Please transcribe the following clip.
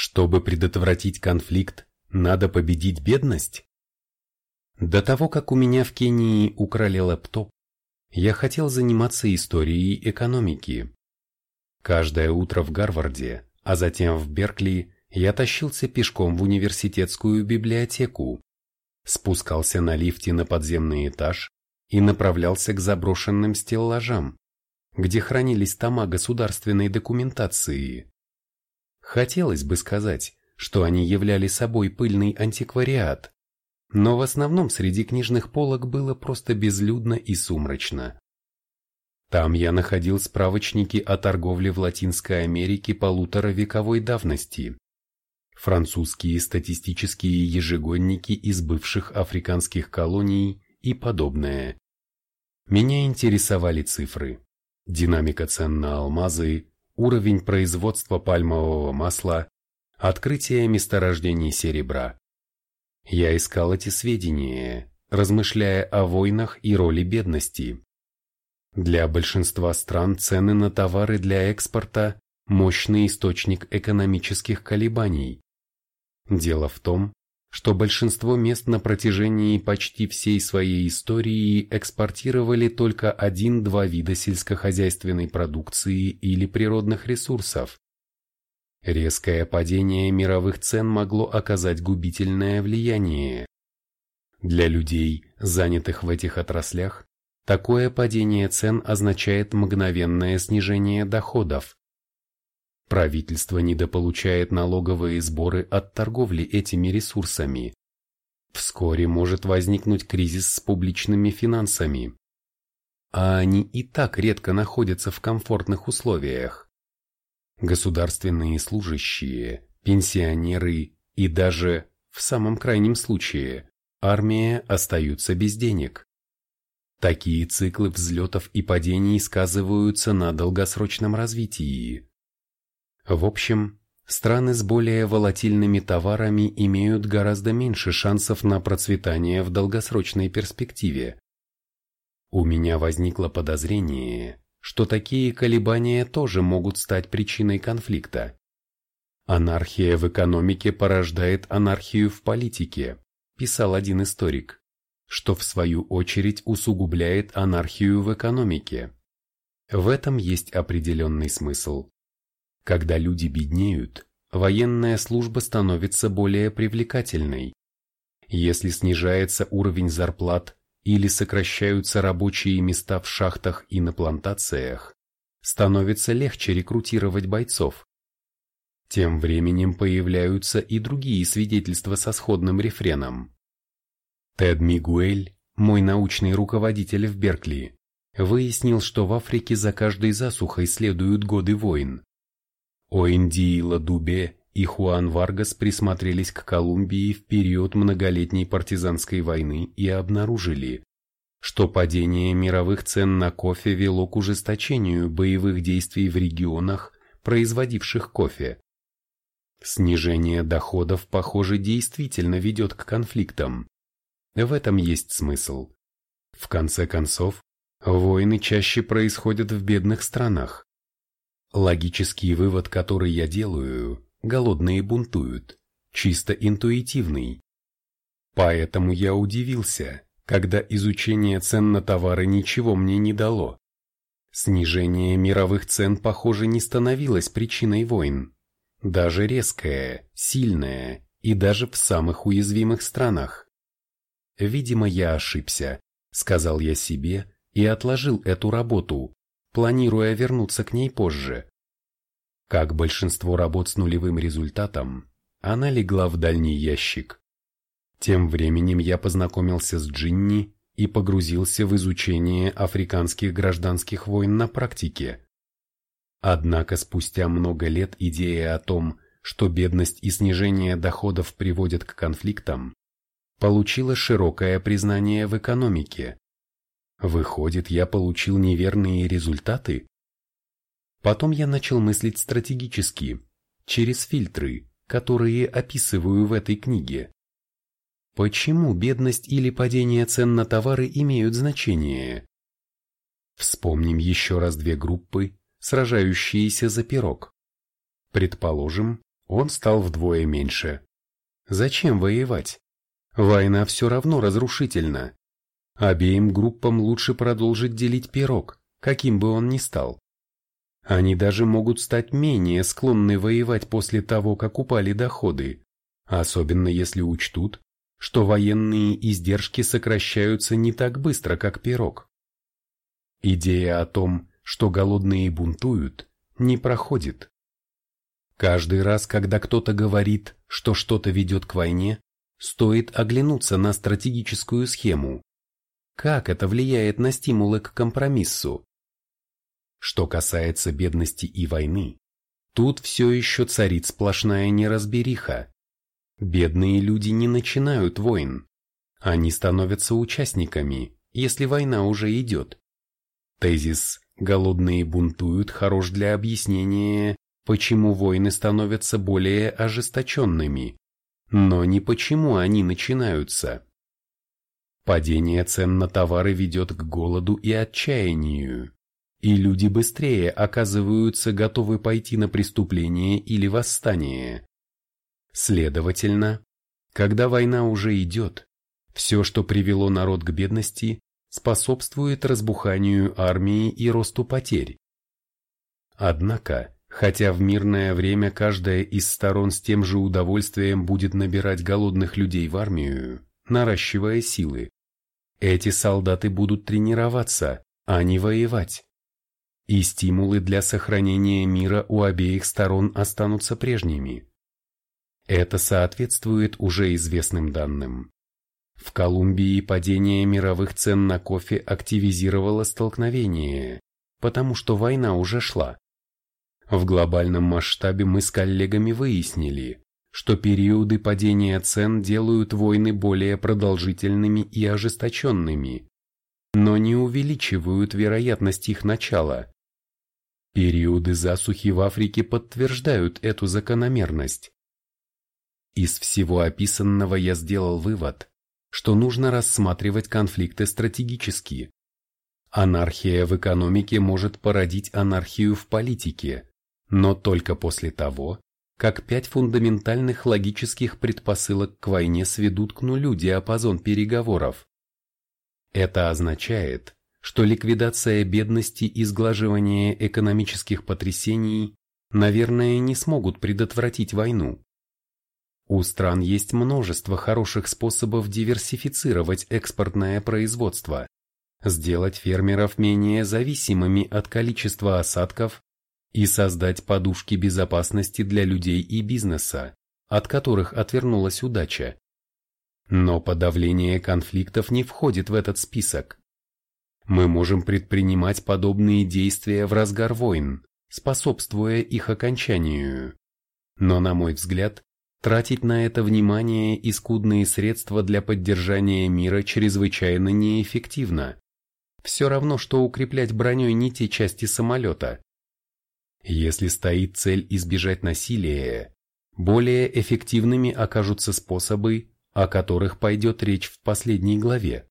Чтобы предотвратить конфликт, надо победить бедность? До того, как у меня в Кении украли лэптоп, я хотел заниматься историей экономики. Каждое утро в Гарварде, а затем в Беркли, я тащился пешком в университетскую библиотеку, спускался на лифте на подземный этаж и направлялся к заброшенным стеллажам, где хранились тома государственной документации. Хотелось бы сказать, что они являли собой пыльный антиквариат, но в основном среди книжных полок было просто безлюдно и сумрачно. Там я находил справочники о торговле в Латинской Америке полуторавековой давности, французские статистические ежегодники из бывших африканских колоний и подобное. Меня интересовали цифры, динамика цен на алмазы, уровень производства пальмового масла, открытие месторождений серебра. Я искал эти сведения, размышляя о войнах и роли бедности. Для большинства стран цены на товары для экспорта – мощный источник экономических колебаний. Дело в том, что большинство мест на протяжении почти всей своей истории экспортировали только один-два вида сельскохозяйственной продукции или природных ресурсов. Резкое падение мировых цен могло оказать губительное влияние. Для людей, занятых в этих отраслях, такое падение цен означает мгновенное снижение доходов, Правительство недополучает налоговые сборы от торговли этими ресурсами. Вскоре может возникнуть кризис с публичными финансами. А они и так редко находятся в комфортных условиях. Государственные служащие, пенсионеры и даже, в самом крайнем случае, армия остаются без денег. Такие циклы взлетов и падений сказываются на долгосрочном развитии. В общем, страны с более волатильными товарами имеют гораздо меньше шансов на процветание в долгосрочной перспективе. У меня возникло подозрение, что такие колебания тоже могут стать причиной конфликта. Анархия в экономике порождает анархию в политике, писал один историк, что в свою очередь усугубляет анархию в экономике. В этом есть определенный смысл. Когда люди беднеют, военная служба становится более привлекательной. Если снижается уровень зарплат или сокращаются рабочие места в шахтах и на плантациях, становится легче рекрутировать бойцов. Тем временем появляются и другие свидетельства со сходным рефреном. Тед Мигуэль, мой научный руководитель в Беркли, выяснил, что в Африке за каждой засухой следуют годы войн. Оэнди Ладубе и Хуан Варгас присмотрелись к Колумбии в период многолетней партизанской войны и обнаружили, что падение мировых цен на кофе вело к ужесточению боевых действий в регионах, производивших кофе. Снижение доходов, похоже, действительно ведет к конфликтам. В этом есть смысл. В конце концов, войны чаще происходят в бедных странах, Логический вывод, который я делаю, голодные бунтуют, чисто интуитивный. Поэтому я удивился, когда изучение цен на товары ничего мне не дало. Снижение мировых цен, похоже, не становилось причиной войн. Даже резкое, сильное и даже в самых уязвимых странах. Видимо, я ошибся, сказал я себе и отложил эту работу, планируя вернуться к ней позже. Как большинство работ с нулевым результатом, она легла в дальний ящик. Тем временем я познакомился с Джинни и погрузился в изучение африканских гражданских войн на практике. Однако спустя много лет идея о том, что бедность и снижение доходов приводят к конфликтам, получила широкое признание в экономике. Выходит, я получил неверные результаты? Потом я начал мыслить стратегически, через фильтры, которые описываю в этой книге. Почему бедность или падение цен на товары имеют значение? Вспомним еще раз две группы, сражающиеся за пирог. Предположим, он стал вдвое меньше. Зачем воевать? Война все равно разрушительна. Обеим группам лучше продолжить делить пирог, каким бы он ни стал. Они даже могут стать менее склонны воевать после того, как упали доходы, особенно если учтут, что военные издержки сокращаются не так быстро, как пирог. Идея о том, что голодные бунтуют, не проходит. Каждый раз, когда кто-то говорит, что что-то ведет к войне, стоит оглянуться на стратегическую схему. Как это влияет на стимулы к компромиссу? Что касается бедности и войны, тут все еще царит сплошная неразбериха. Бедные люди не начинают войн. Они становятся участниками, если война уже идет. Тезис «голодные бунтуют» хорош для объяснения, почему войны становятся более ожесточенными, но не почему они начинаются. Падение цен на товары ведет к голоду и отчаянию и люди быстрее оказываются готовы пойти на преступление или восстание. Следовательно, когда война уже идет, все, что привело народ к бедности, способствует разбуханию армии и росту потерь. Однако, хотя в мирное время каждая из сторон с тем же удовольствием будет набирать голодных людей в армию, наращивая силы, эти солдаты будут тренироваться, а не воевать и стимулы для сохранения мира у обеих сторон останутся прежними. Это соответствует уже известным данным. В Колумбии падение мировых цен на кофе активизировало столкновение, потому что война уже шла. В глобальном масштабе мы с коллегами выяснили, что периоды падения цен делают войны более продолжительными и ожесточенными, но не увеличивают вероятность их начала. Периоды засухи в Африке подтверждают эту закономерность. Из всего описанного я сделал вывод, что нужно рассматривать конфликты стратегически. Анархия в экономике может породить анархию в политике, но только после того, как пять фундаментальных логических предпосылок к войне сведут к нулю диапазон переговоров. Это означает, что ликвидация бедности и сглаживание экономических потрясений, наверное, не смогут предотвратить войну. У стран есть множество хороших способов диверсифицировать экспортное производство, сделать фермеров менее зависимыми от количества осадков и создать подушки безопасности для людей и бизнеса, от которых отвернулась удача. Но подавление конфликтов не входит в этот список. Мы можем предпринимать подобные действия в разгар войн, способствуя их окончанию. Но, на мой взгляд, тратить на это внимание и скудные средства для поддержания мира чрезвычайно неэффективно. Все равно, что укреплять броней не те части самолета. Если стоит цель избежать насилия, более эффективными окажутся способы, о которых пойдет речь в последней главе.